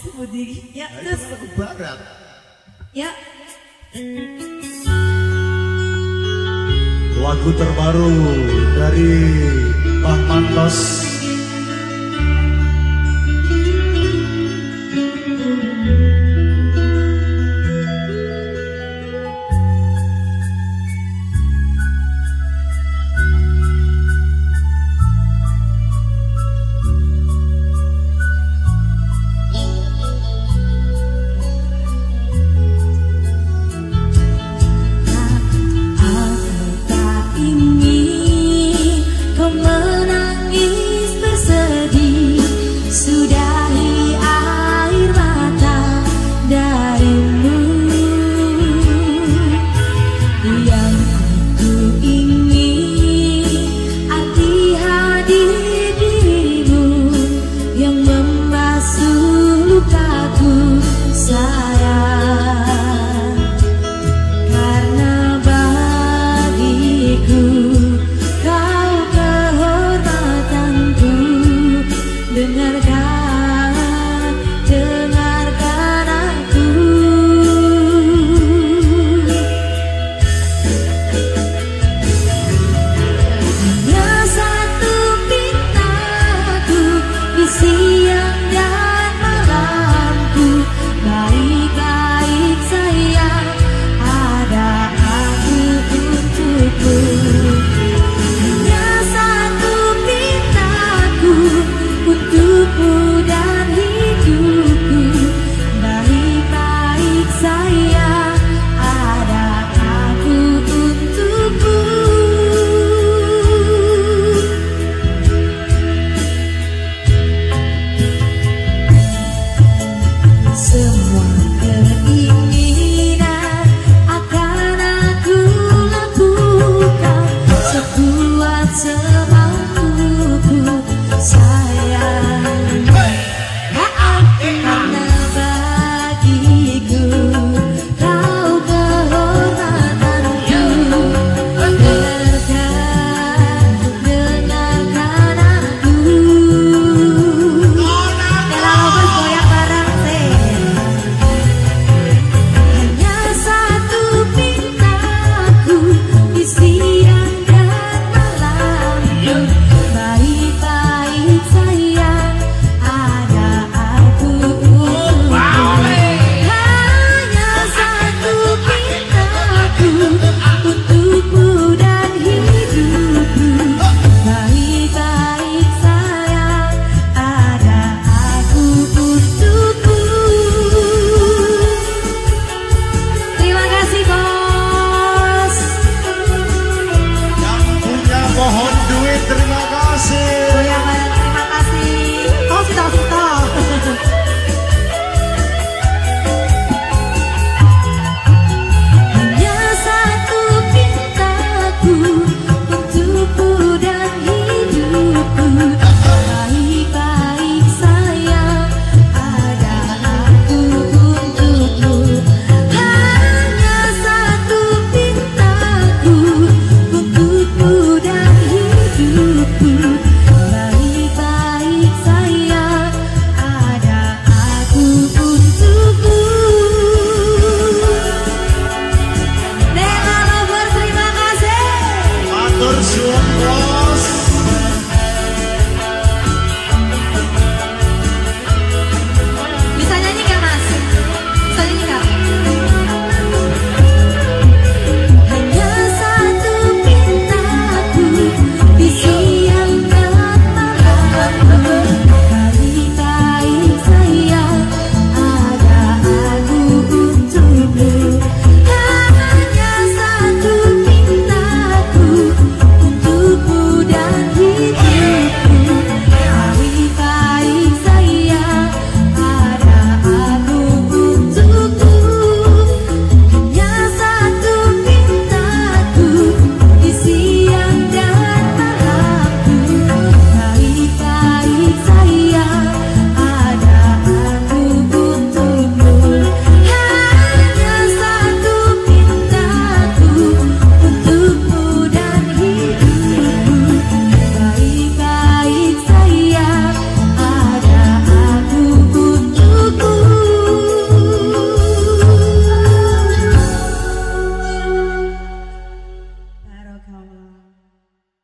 pasti budi ya nah, terus. ke barat. ya. Lagu terbaru dari Pak Mantos.